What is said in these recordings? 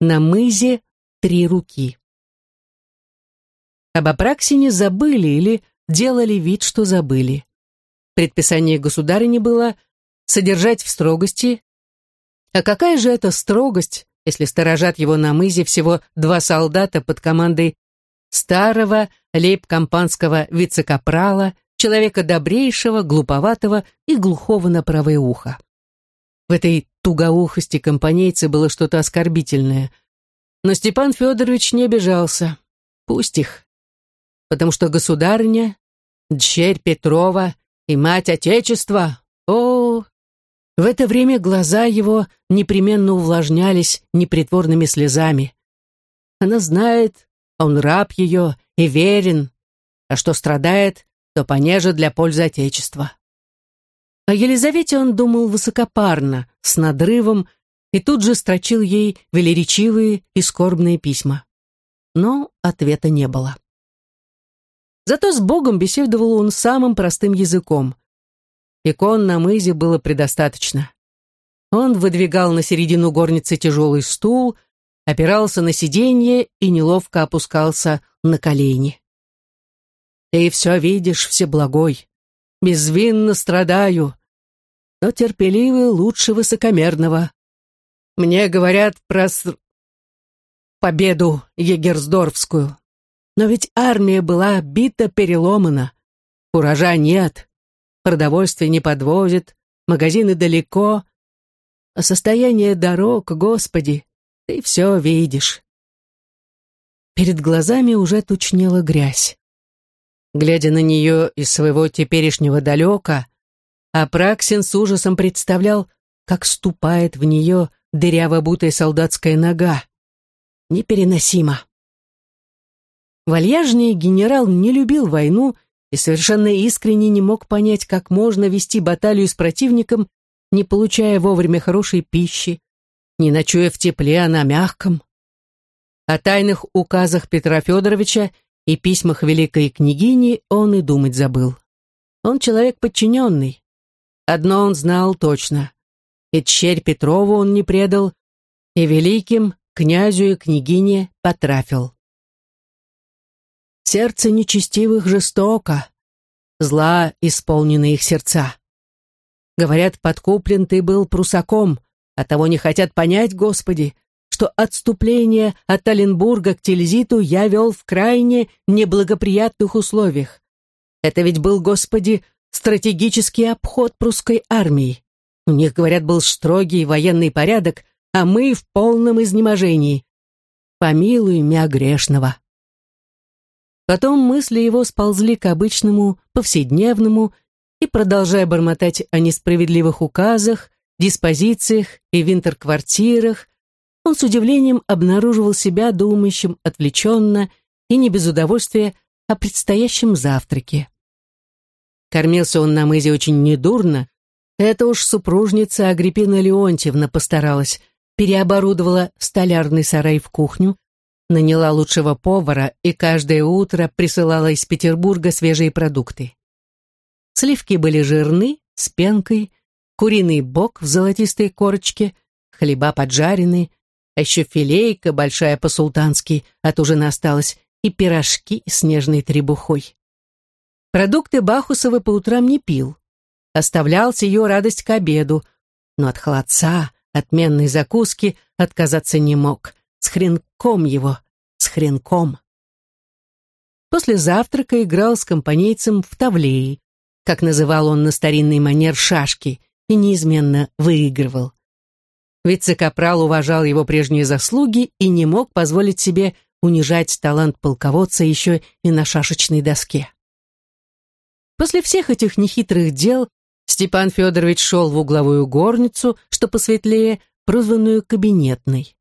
на мызе три руки. Об Апраксине забыли или делали вид, что забыли. Предписание государыни было содержать в строгости. А какая же это строгость, если сторожат его на мызе всего два солдата под командой старого лейб-компанского вице-капрала, человека добрейшего, глуповатого и глухого на правое ухо. В этой тугоухости компанейцы было что-то оскорбительное. Но Степан Федорович не обижался. Пусть их. Потому что государыня, дщерь Петрова и мать Отечества, о, в это время глаза его непременно увлажнялись непритворными слезами. Она знает, он раб ее и верен, а что страдает, то понеже для пользы Отечества. О Елизавете он думал высокопарно, с надрывом, и тут же строчил ей велеречивые и скорбные письма. Но ответа не было. Зато с Богом беседовал он самым простым языком. Икон на мызе было предостаточно. Он выдвигал на середину горницы тяжелый стул, опирался на сиденье и неловко опускался на колени. «Ты все видишь, всеблагой, безвинно страдаю, но терпеливый лучше высокомерного. Мне говорят про с... победу Егерсдорфскую, но ведь армия была бита переломана, урожа нет, продовольствие не подвозит, магазины далеко, а состояние дорог, Господи, ты все видишь. Перед глазами уже тучнела грязь. Глядя на нее из своего теперешнего далека, Апраксин с ужасом представлял, как ступает в нее дыряво-бутая солдатская нога. Непереносимо. Вальяжный генерал не любил войну и совершенно искренне не мог понять, как можно вести баталию с противником, не получая вовремя хорошей пищи, не ночуя в тепле, а на мягком. О тайных указах Петра Федоровича и письмах великой княгини он и думать забыл. Он человек подчиненный. Одно он знал точно. И черь Петрову он не предал, и великим князю и княгине потрафил. Сердце нечестивых жестоко, зла исполнены их сердца. Говорят, подкуплен ты был прусаком, а того не хотят понять, Господи, что отступление от Оленбурга к Тильзиту я вел в крайне неблагоприятных условиях. Это ведь был, Господи, стратегический обход прусской армии. У них, говорят, был строгий военный порядок, а мы в полном изнеможении. Помилуй мя грешного. Потом мысли его сползли к обычному, повседневному, и, продолжая бормотать о несправедливых указах, диспозициях и винтерквартирах, он с удивлением обнаруживал себя думающим отвлеченно и не без удовольствия о предстоящем завтраке. Кормился он на мызе очень недурно, это уж супружница Агриппина Леонтьевна постаралась, переоборудовала столярный сарай в кухню, наняла лучшего повара и каждое утро присылала из Петербурга свежие продукты. Сливки были жирны, с пенкой, куриный бок в золотистой корочке, хлеба поджаренные, а еще филейка большая по-султански от ужина осталась и пирожки с нежной требухой. Продукты Бахусова по утрам не пил. Оставлялся ее радость к обеду, но от холодца, отменной закуски отказаться не мог. С хренком его, с хренком. После завтрака играл с компанейцем в тавлеи, как называл он на старинный манер шашки, и неизменно выигрывал. Вице-капрал уважал его прежние заслуги и не мог позволить себе унижать талант полководца еще и на шашечной доске. После всех этих нехитрых дел Степан Федорович шел в угловую горницу, что посветлее, прозванную кабинетной.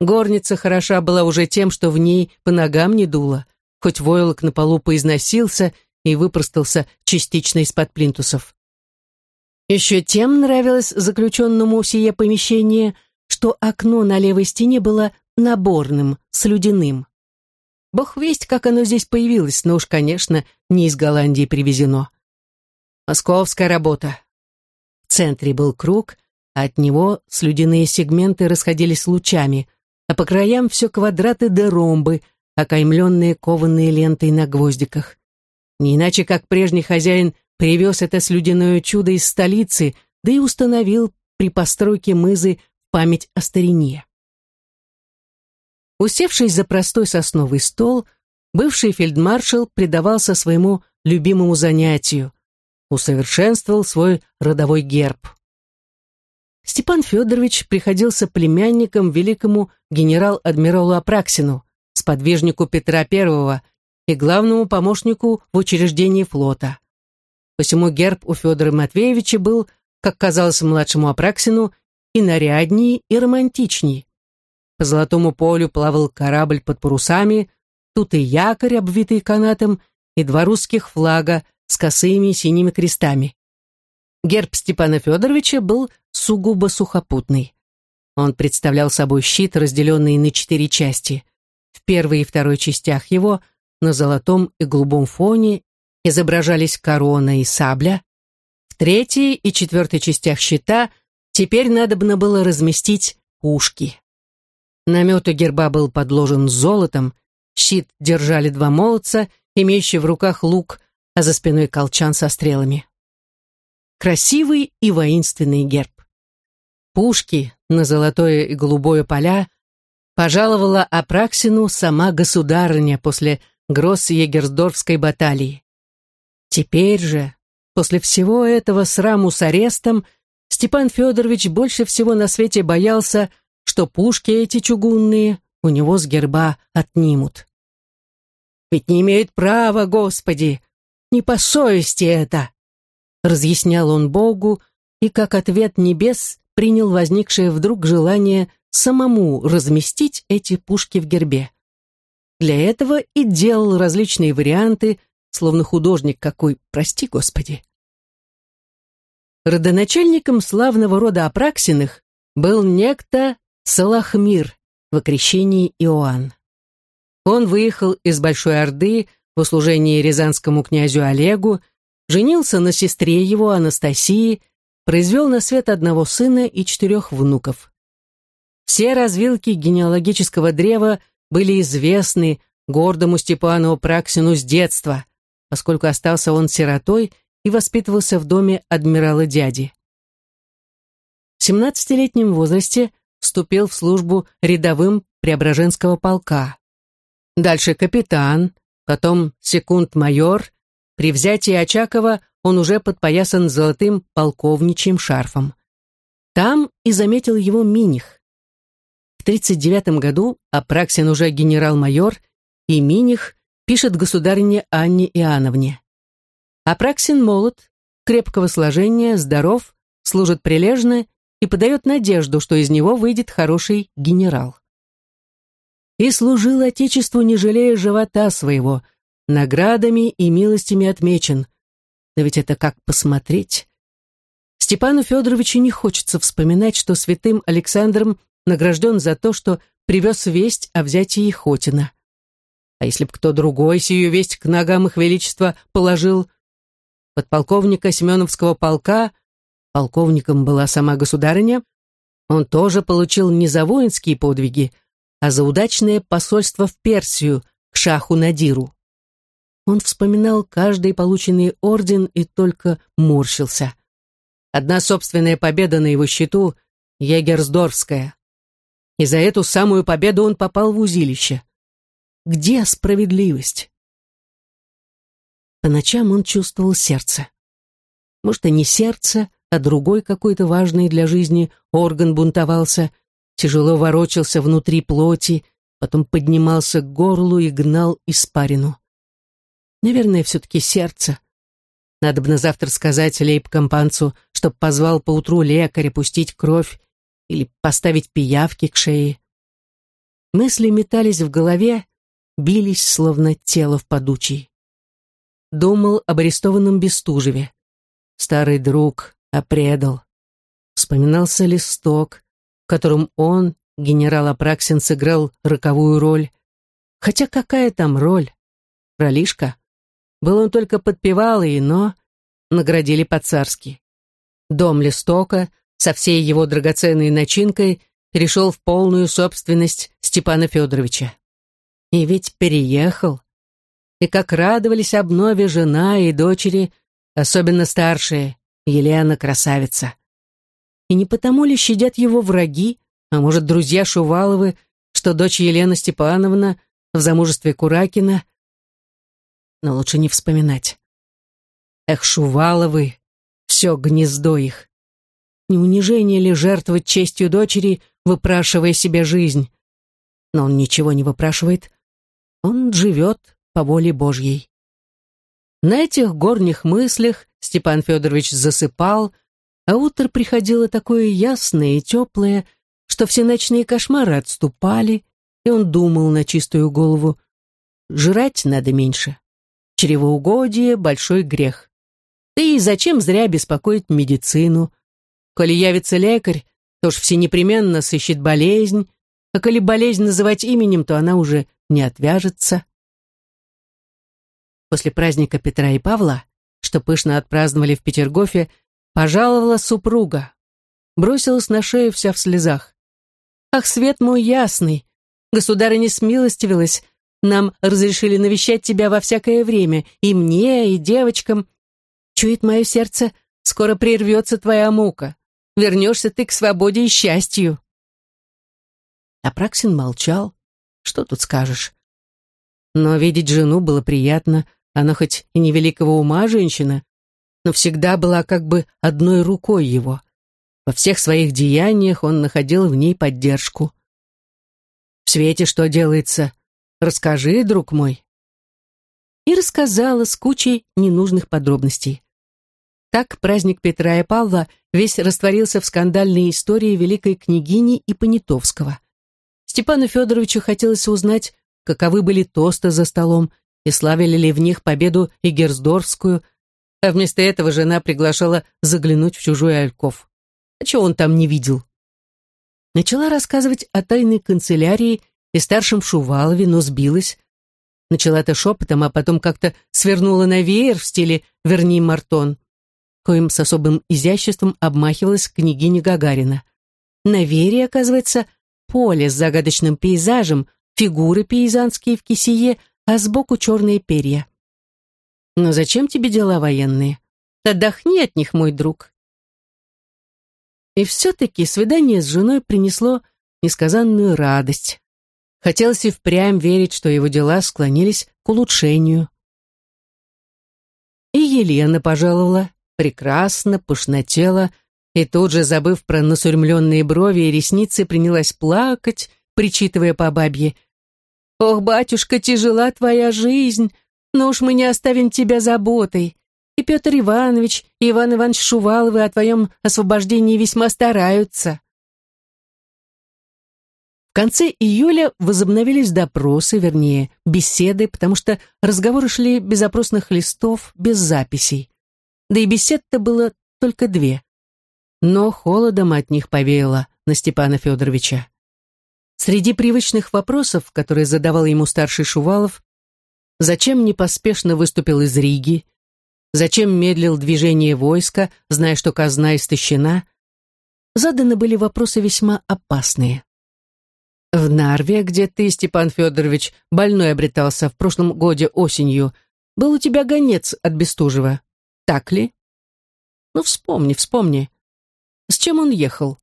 Горница хороша была уже тем, что в ней по ногам не дуло, хоть войлок на полу поизносился и выпростался частично из-под плинтусов. Еще тем нравилось заключенному сие помещение, что окно на левой стене было наборным, слюдяным. Бог весть, как оно здесь появилось, но уж, конечно, не из Голландии привезено. Московская работа. В центре был круг, а от него слюдяные сегменты расходились лучами, а по краям все квадраты да ромбы, окаймленные кованные лентой на гвоздиках. Не иначе, как прежний хозяин привез это слюдяное чудо из столицы, да и установил при постройке мызы память о старине. Усевшись за простой сосновый стол, бывший фельдмаршал предавался своему любимому занятию, усовершенствовал свой родовой герб. Степан Федорович приходился племянником великому генерал-адмиралу Апраксину, сподвижнику Петра I и главному помощнику в учреждении флота. Посему герб у Федора Матвеевича был, как казалось младшему Апраксину, и нарядней, и романтичней. По золотому полю плавал корабль под парусами, тут и якорь, обвитый канатом, и два русских флага с косыми синими крестами. Герб Степана Федоровича был сугубо сухопутный. Он представлял собой щит, разделенный на четыре части. В первой и второй частях его на золотом и голубом фоне изображались корона и сабля. В третьей и четвертой частях щита теперь надобно было разместить пушки. Намет у герба был подложен золотом, щит держали два молодца, имеющие в руках лук, а за спиной колчан со стрелами. Красивый и воинственный герб. Пушки на золотое и голубое поля пожаловала Апраксину сама государыня после Гросс-Егерсдорфской баталии. Теперь же, после всего этого сраму с арестом, Степан Федорович больше всего на свете боялся, что пушки эти чугунные у него с герба отнимут. «Ведь не имеют права, Господи! Не по совести это!» Разъяснял он Богу, и как ответ небес принял возникшее вдруг желание самому разместить эти пушки в гербе. Для этого и делал различные варианты, словно художник какой, прости господи. Родоначальником славного рода Апраксиных был некто Салахмир в окрещении Иоанн. Он выехал из Большой Орды в услужении рязанскому князю Олегу, женился на сестре его Анастасии, произвел на свет одного сына и четырех внуков. Все развилки генеалогического древа были известны гордому Степану Праксину с детства, поскольку остался он сиротой и воспитывался в доме адмирала дяди. В 17-летнем возрасте вступил в службу рядовым Преображенского полка. Дальше капитан, потом секунд-майор. При взятии Очакова он уже подпоясан золотым полковничьим шарфом. Там и заметил его Миних. В 1939 году Апраксин уже генерал-майор, и Миних пишет государине Анне Иоанновне. Апраксин молод, крепкого сложения, здоров, служит прилежно и подает надежду, что из него выйдет хороший генерал. И служил Отечеству, не жалея живота своего, наградами и милостями отмечен. Да ведь это как посмотреть. Степану Федоровичу не хочется вспоминать, что святым Александром награжден за то, что привез весть о взятии Хотина. А если б кто другой сию весть к ногам их величества положил? Подполковника Семеновского полка, полковником была сама государыня, он тоже получил не за воинские подвиги, а за удачное посольство в Персию к шаху Надиру. Он вспоминал каждый полученный орден и только морщился. Одна собственная победа на его счету — Егерсдорфская. И за эту самую победу он попал в узилище. Где справедливость? По ночам он чувствовал сердце. Может, и не сердце, а другой какой-то важный для жизни орган бунтовался, тяжело ворочался внутри плоти, потом поднимался к горлу и гнал испарину. Наверное, все-таки сердце. Надо бы на завтра сказать лейб-компанцу, чтоб позвал поутру лекаря пустить кровь или поставить пиявки к шее. Мысли метались в голове, бились, словно тело в подучий. Думал об арестованном Бестужеве. Старый друг, а предал. Вспоминался листок, в котором он, генерал Апраксин, сыграл роковую роль. Хотя какая там роль? Ролишка? Был он только подпевалый, но наградили по-царски. Дом листока со всей его драгоценной начинкой перешел в полную собственность Степана Федоровича. И ведь переехал. И как радовались обнове жена и дочери, особенно старшие, Елена красавица. И не потому ли щадят его враги, а может, друзья Шуваловы, что дочь Елена Степановна в замужестве Куракина? Но лучше не вспоминать. Эх, Шуваловы, все гнездо их. Не унижение ли жертвовать честью дочери, выпрашивая себе жизнь? Но он ничего не выпрашивает. Он живет по воле Божьей. На этих горних мыслях Степан Федорович засыпал, а утро приходило такое ясное и теплое, что все ночные кошмары отступали, и он думал на чистую голову. Жрать надо меньше. Чревоугодие — большой грех. Да и зачем зря беспокоить медицину? Коли явится лекарь, то ж все непременно сыщет болезнь, а коли болезнь называть именем, то она уже не отвяжется. После праздника Петра и Павла, что пышно отпраздновали в Петергофе, пожаловала супруга. Бросилась на шею вся в слезах. «Ах, свет мой ясный! Государыня смилостивилась, нам разрешили навещать тебя во всякое время, и мне, и девочкам. Чует мое сердце, скоро прервется твоя мука. Вернешься ты к свободе и счастью. Апраксин молчал. Что тут скажешь? Но видеть жену было приятно. Она хоть и невеликого ума женщина, но всегда была как бы одной рукой его. Во всех своих деяниях он находил в ней поддержку. «В свете что делается? Расскажи, друг мой». И рассказала с кучей ненужных подробностей. Так праздник Петра и Павла весь растворился в скандальной истории великой княгини и Понятовского. Степану Федоровичу хотелось узнать, каковы были тосты за столом и славили ли в них победу и Герсдорфскую, а вместо этого жена приглашала заглянуть в чужой альков. А чего он там не видел? Начала рассказывать о тайной канцелярии и старшем Шувалове, но сбилась. Начала-то шепотом, а потом как-то свернула на веер в стиле «Верни Мартон» коим с особым изяществом обмахивалась княгиня Гагарина. На вере, оказывается, поле с загадочным пейзажем, фигуры пейзанские в кисее, а сбоку черные перья. Но зачем тебе дела военные? Отдохни от них, мой друг. И все-таки свидание с женой принесло несказанную радость. Хотелось и впрямь верить, что его дела склонились к улучшению. И Елена пожаловала, прекрасно, пышнотела, и тут же, забыв про насурмленные брови и ресницы, принялась плакать, причитывая по бабье. «Ох, батюшка, тяжела твоя жизнь, но уж мы не оставим тебя заботой. И Петр Иванович, и Иван Иванович Шуваловы о твоем освобождении весьма стараются». В конце июля возобновились допросы, вернее, беседы, потому что разговоры шли без опросных листов, без записей да и бесед-то было только две. Но холодом от них повеяло на Степана Федоровича. Среди привычных вопросов, которые задавал ему старший Шувалов, зачем непоспешно выступил из Риги, зачем медлил движение войска, зная, что казна истощена, заданы были вопросы весьма опасные. В Нарве, где ты, Степан Федорович, больной обретался в прошлом годе осенью, был у тебя гонец от Бестужева. Так ли? Ну, вспомни, вспомни. С чем он ехал?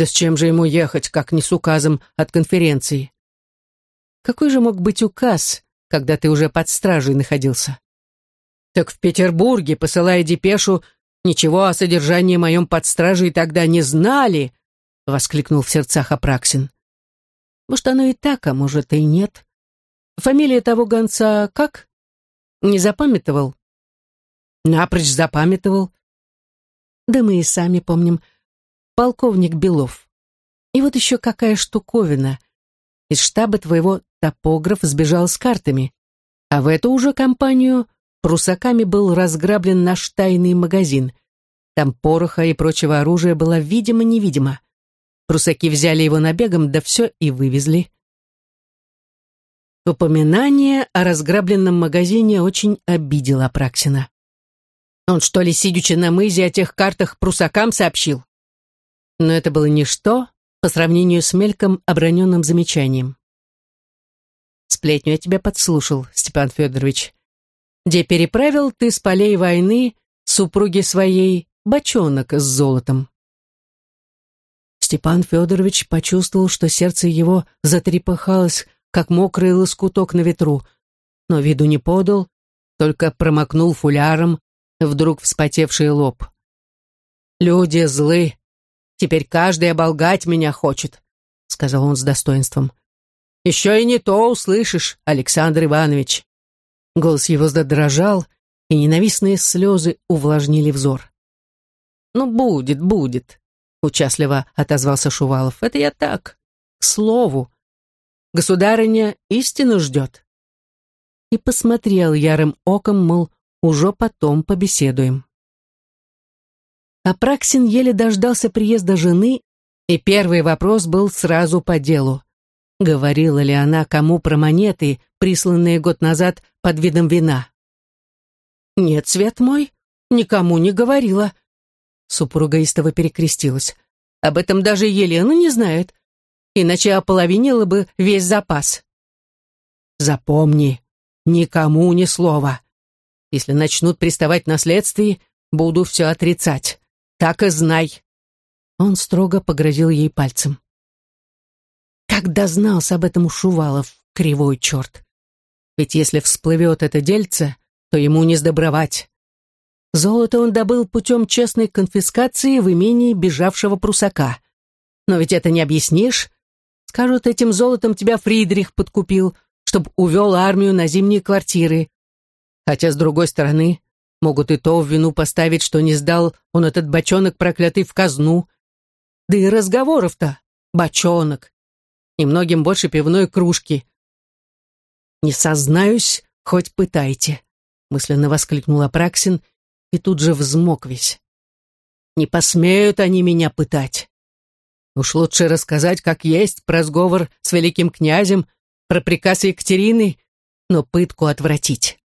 Да с чем же ему ехать, как не с указом от конференции? Какой же мог быть указ, когда ты уже под стражей находился? Так в Петербурге, посылая депешу, ничего о содержании моем под стражей тогда не знали, воскликнул в сердцах Апраксин. Может, оно и так, а может, и нет. Фамилия того гонца как? Не запамятовал? Напрочь запамятовал. Да мы и сами помним. Полковник Белов. И вот еще какая штуковина. Из штаба твоего топограф сбежал с картами. А в эту уже компанию прусаками был разграблен наш тайный магазин. Там пороха и прочего оружия было видимо-невидимо. Прусаки взяли его набегом, да все и вывезли. Упоминание о разграбленном магазине очень обидело Апраксина. Он что ли, сидячи на мызе, о тех картах прусакам сообщил? Но это было ничто по сравнению с мельком оброненным замечанием. Сплетню я тебя подслушал, Степан Федорович. Где переправил ты с полей войны супруге своей бочонок с золотом. Степан Федорович почувствовал, что сердце его затрепыхалось, как мокрый лоскуток на ветру, но виду не подал, только промокнул фуляром вдруг вспотевший лоб. «Люди злы. Теперь каждый оболгать меня хочет», — сказал он с достоинством. «Еще и не то услышишь, Александр Иванович». Голос его задрожал, и ненавистные слезы увлажнили взор. «Ну, будет, будет», — участливо отозвался Шувалов. «Это я так, к слову. Государыня истину ждет». И посмотрел ярым оком, мол, уже потом побеседуем. Апраксин еле дождался приезда жены, и первый вопрос был сразу по делу. Говорила ли она кому про монеты, присланные год назад под видом вина? «Нет, свет мой, никому не говорила», Супруга истово перекрестилась. Об этом даже Елена не знает, иначе ополовинила бы весь запас. Запомни, никому ни слова. Если начнут приставать на следствии, буду все отрицать. Так и знай. Он строго погрозил ей пальцем. Когда знался об этом Шувалов, кривой черт. Ведь если всплывет это дельце, то ему не сдобровать. Золото он добыл путем честной конфискации в имении бежавшего прусака. Но ведь это не объяснишь. Скажут, этим золотом тебя Фридрих подкупил, чтобы увел армию на зимние квартиры. Хотя, с другой стороны, могут и то в вину поставить, что не сдал он этот бочонок проклятый в казну. Да и разговоров-то, бочонок. И многим больше пивной кружки. «Не сознаюсь, хоть пытайте», — мысленно воскликнул Апраксин и тут же взмок весь. Не посмеют они меня пытать. Уж лучше рассказать, как есть, про сговор с великим князем, про приказ Екатерины, но пытку отвратить.